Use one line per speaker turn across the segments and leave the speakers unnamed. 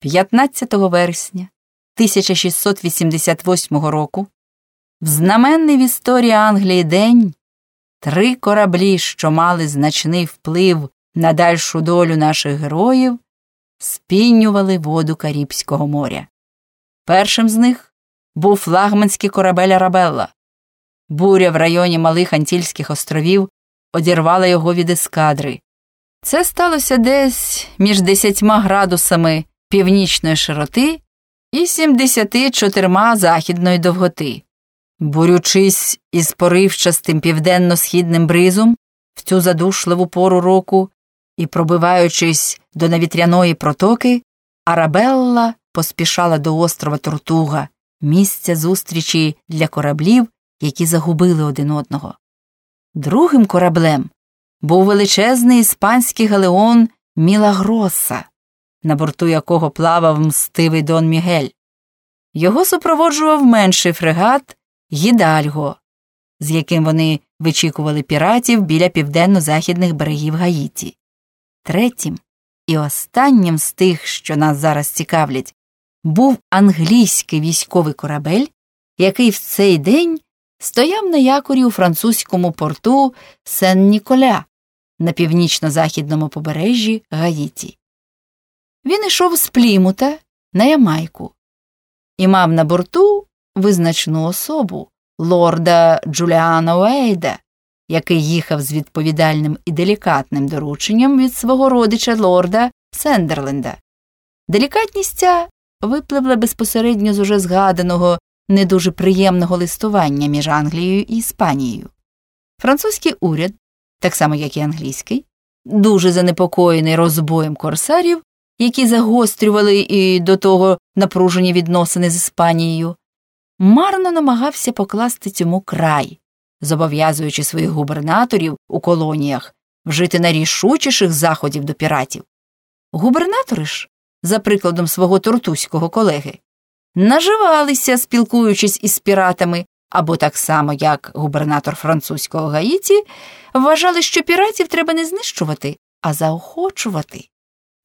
15 вересня 1688 року в знаменний в історії Англії день три кораблі, що мали значний вплив на дальшу долю наших героїв, спінювали воду Карібського моря. Першим з них був флагманський корабель Арабелла. Буря в районі Малих Антільських островів одірвала його від ескадри. Це сталося десь між 10 градусами північної широти і 74 західної довготи. Бурючись із поривчастим південно-східним бризом в цю задушливу пору року і пробиваючись до навітряної протоки, Арабелла поспішала до острова Тортуга, місця зустрічі для кораблів, які загубили один одного. Другим кораблем був величезний іспанський галеон Мілагроса, на борту якого плавав мстивий Дон Мігель. Його супроводжував менший фрегат Гідальго, з яким вони вичікували піратів біля південно-західних берегів Гаїті. Третім і останнім з тих, що нас зараз цікавлять, був англійський військовий корабель, який в цей день стояв на якорі у французькому порту Сен-Ніколя на північно-західному побережжі Гаїті. Він ішов з Плімута на Ямайку і мав на борту визначну особу лорда Джуліана Уейда, який їхав з відповідальним і делікатним дорученням від свого родича лорда Сендерленда. Делікатність ця випливла безпосередньо з уже згаданого не дуже приємного листування між Англією і Іспанією. Французький уряд, так само як і англійський, дуже занепокоєний розбоєм корсарів, які загострювали і до того напружені відносини з Іспанією, марно намагався покласти цьому край, зобов'язуючи своїх губернаторів у колоніях вжити найрішучіших заходів до піратів. Губернатори ж, за прикладом свого тортуського колеги, наживалися, спілкуючись із піратами, або так само, як губернатор французького Гаїті, вважали, що піратів треба не знищувати, а заохочувати,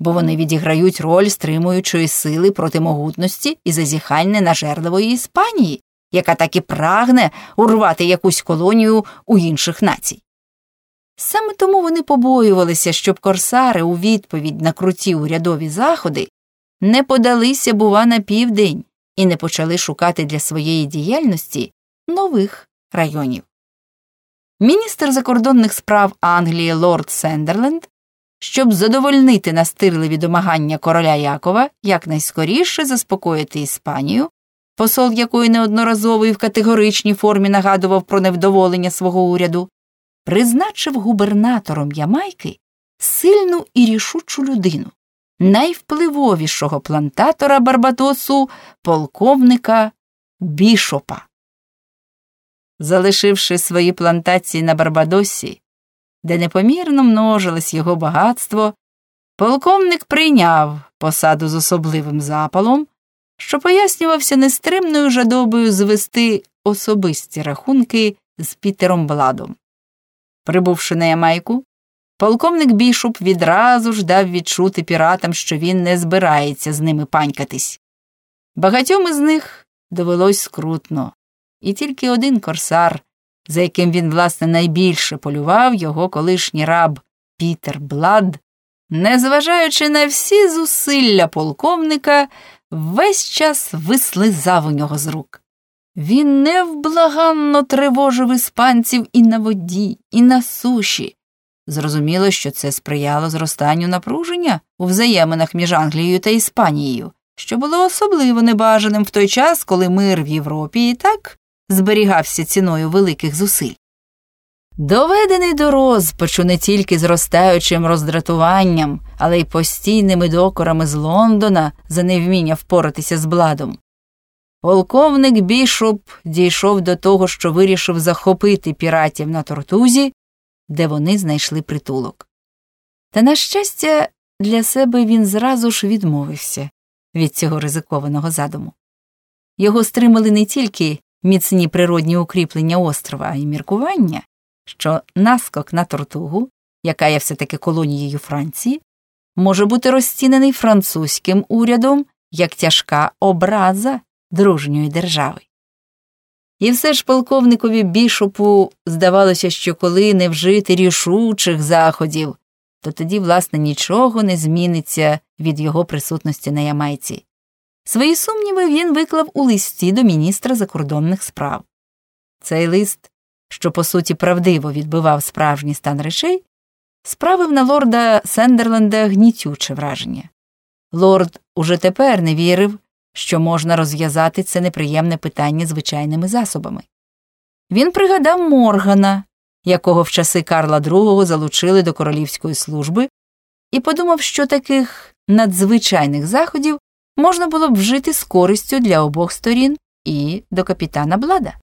бо вони відіграють роль стримуючої сили проти могутності і зазіхань ненажерливої Іспанії, яка так і прагне урвати якусь колонію у інших націй. Саме тому вони побоювалися, щоб корсари у відповідь на круті урядові заходи не подалися, бува, на південь і не почали шукати для своєї діяльності нових районів. Міністр закордонних справ Англії лорд Сендерленд, щоб задовольнити настирливі домагання короля Якова якнайскоріше заспокоїти Іспанію, посол якої неодноразово і в категоричній формі нагадував про невдоволення свого уряду, призначив губернатором Ямайки сильну і рішучу людину, найвпливовішого плантатора Барбадосу, полковника Бішопа. Залишивши свої плантації на Барбадосі, де непомірно множилось його багатство, полковник прийняв посаду з особливим запалом, що пояснювався нестримною жадобою звести особисті рахунки з Пітером Бладом. Прибувши на Ямайку, полковник Бішоп відразу ж дав відчути піратам, що він не збирається з ними панькатись. Багатьом із них довелось скрутно, і тільки один корсар, за яким він, власне, найбільше полював його колишній раб Пітер Блад, незважаючи на всі зусилля полковника, весь час вислизав у нього з рук. Він невблаганно тривожив іспанців і на воді, і на суші. Зрозуміло, що це сприяло зростанню напруження у взаєминах між Англією та Іспанією, що було особливо небажаним в той час, коли мир в Європі і так зберігався ціною великих зусиль. Доведений до розпачу не тільки зростаючим роздратуванням, але й постійними докорами з Лондона за невміння впоратися з бладом. Полковник Бішоп дійшов до того, що вирішив захопити піратів на Тортузі, де вони знайшли притулок. Та, на щастя, для себе він зразу ж відмовився від цього ризикованого задуму. Його стримали не тільки міцні природні укріплення острова, а й міркування, що наскок на Тортугу, яка є все таки колонією Франції, може бути розцінений французьким урядом як тяжка образа дружньої держави. І все ж полковникові бішопу здавалося, що коли не вжити рішучих заходів, то тоді, власне, нічого не зміниться від його присутності на Ямайці. Свої сумніви він виклав у листі до міністра закордонних справ. Цей лист, що по суті правдиво відбивав справжній стан речей, справив на лорда Сендерленда гнітюче враження. Лорд уже тепер не вірив, що можна розв'язати це неприємне питання звичайними засобами. Він пригадав Моргана, якого в часи Карла II залучили до королівської служби, і подумав, що таких надзвичайних заходів можна було б вжити з користю для обох сторін і до капітана Блада.